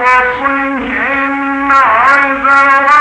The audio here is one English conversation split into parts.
قصصهم عبرة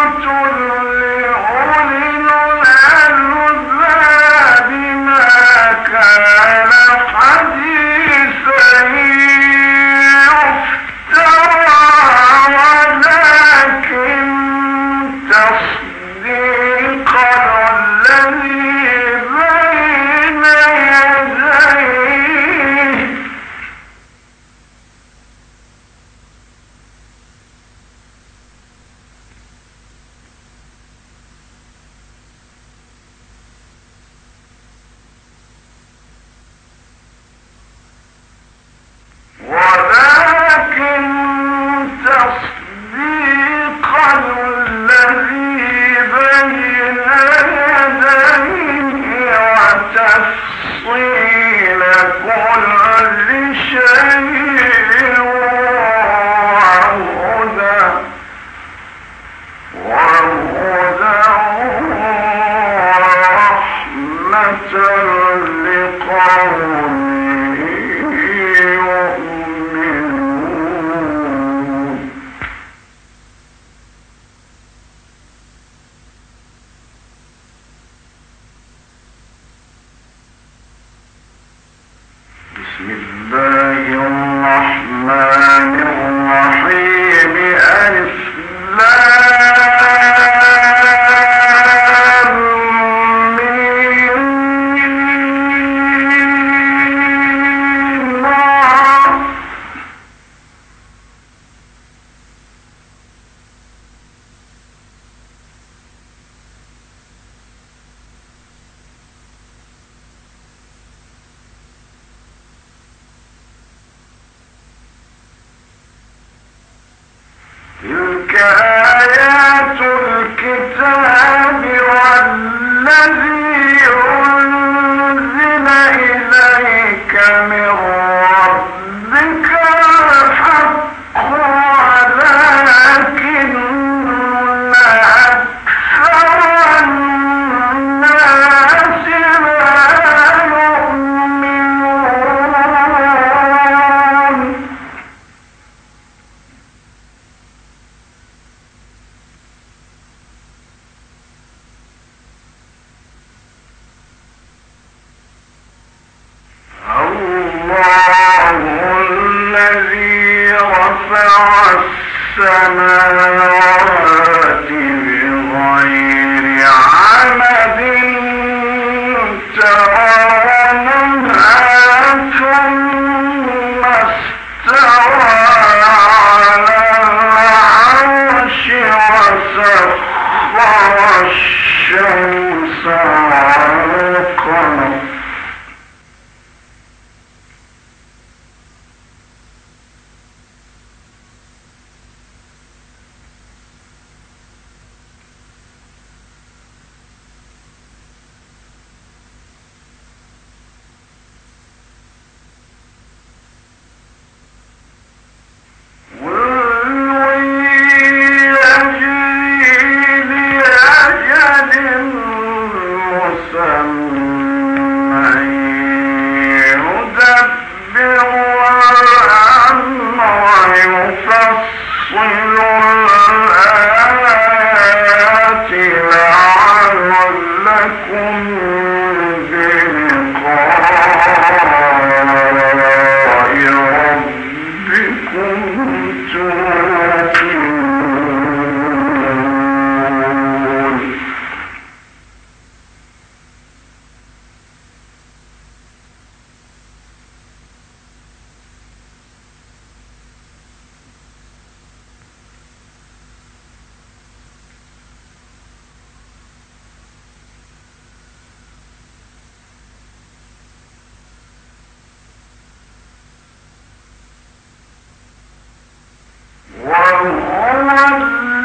Bismillah.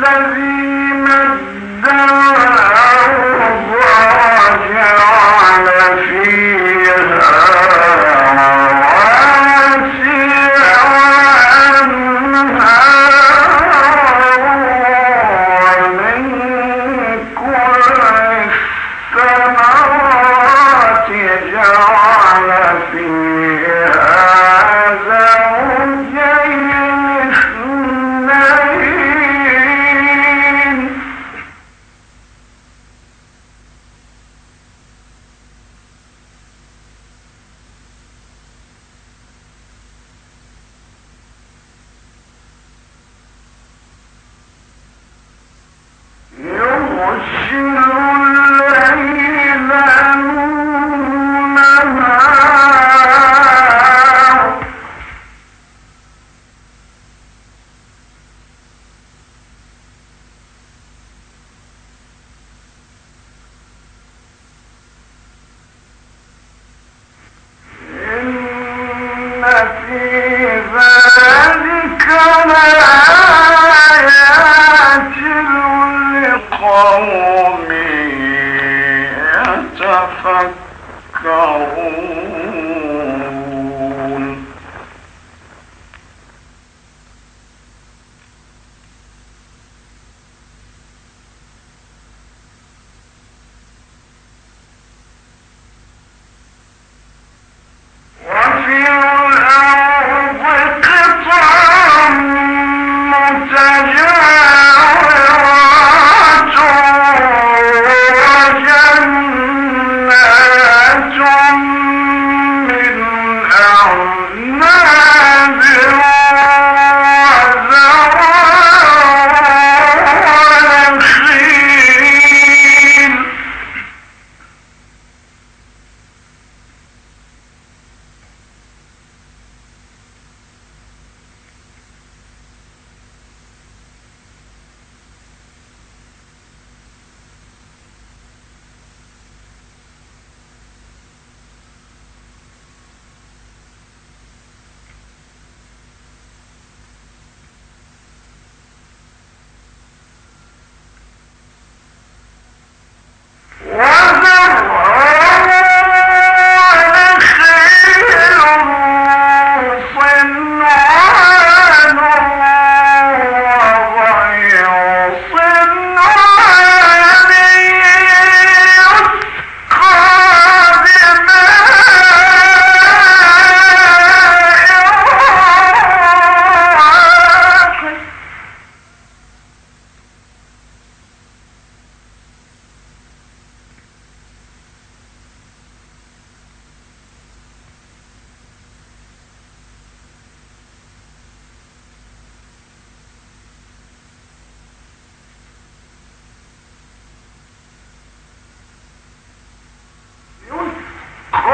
الذي وَمَا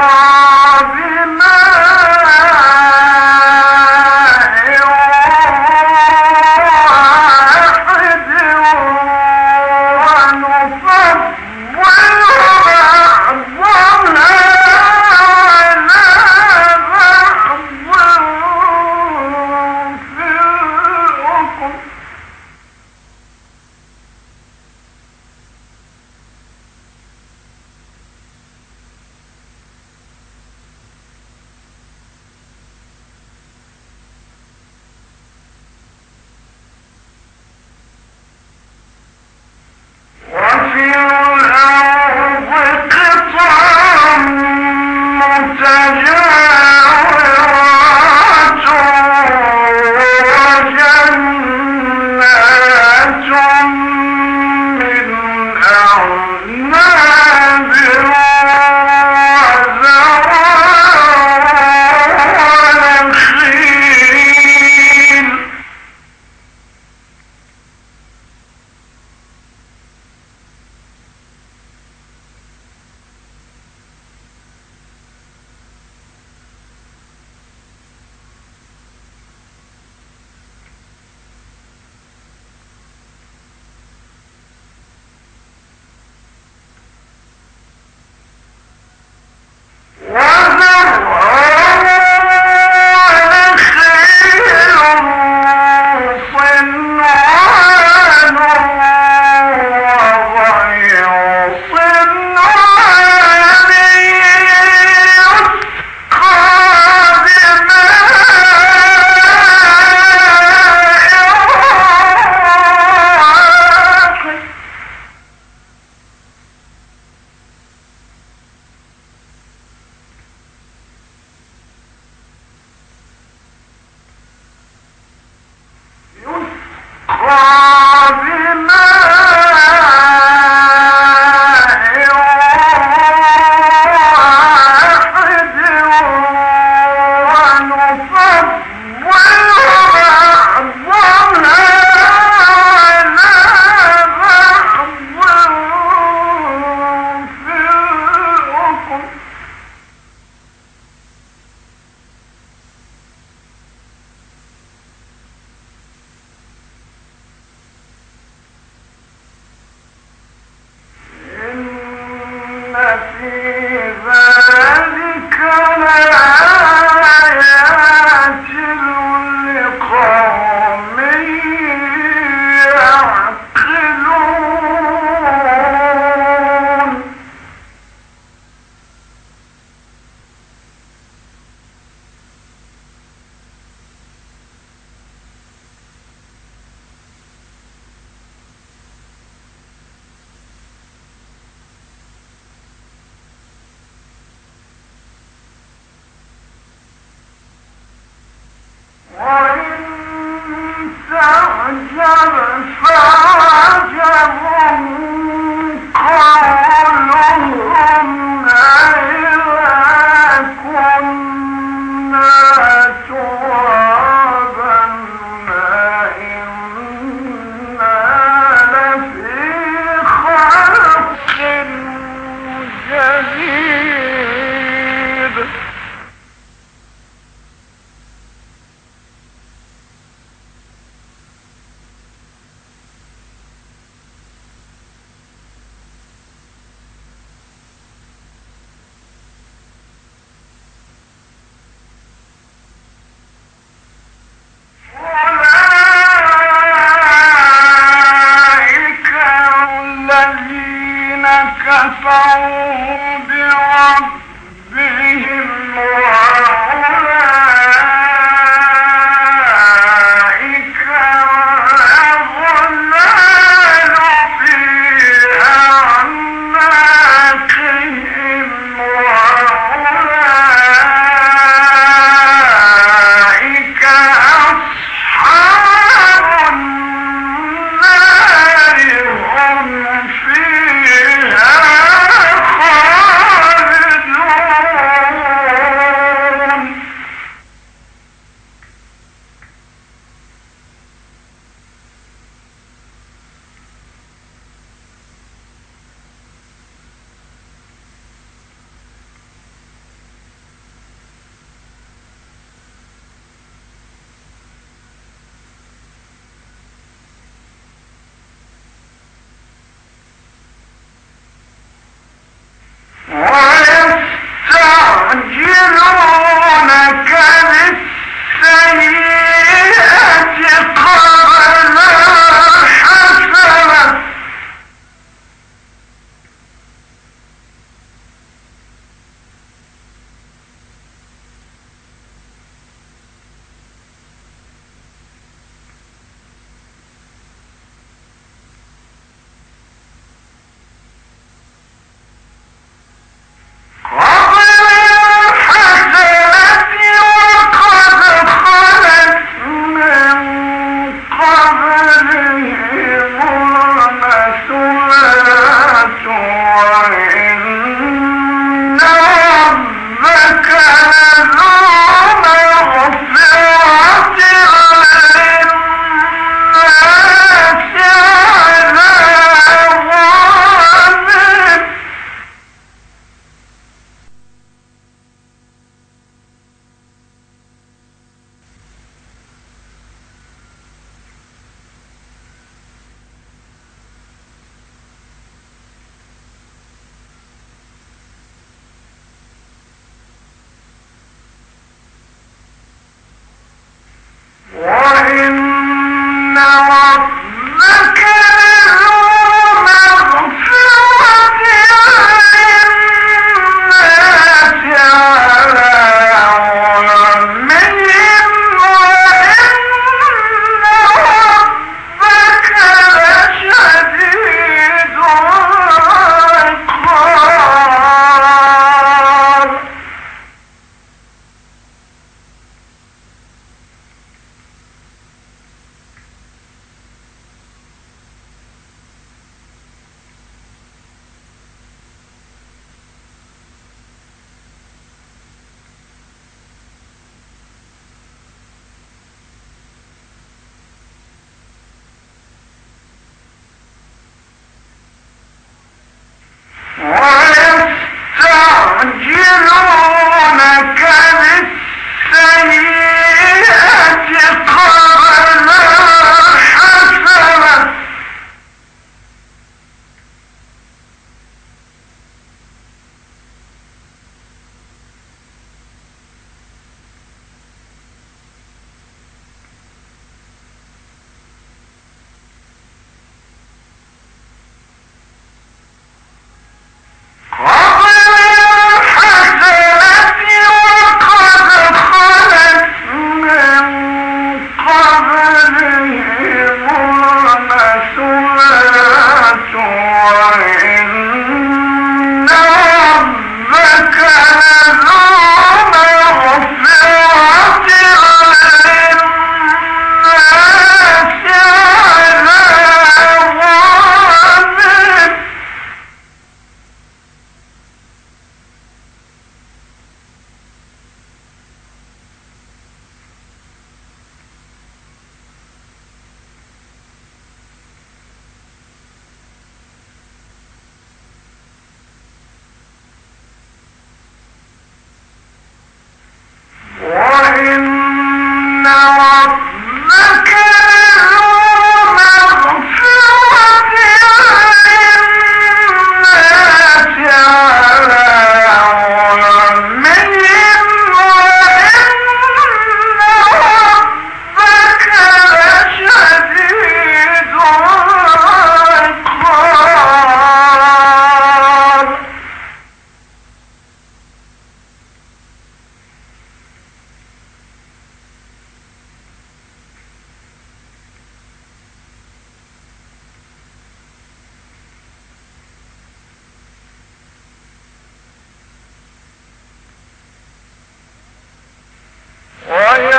Ah! قبل Ah!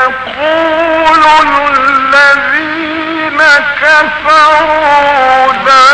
يقول الذين كفروا ذلك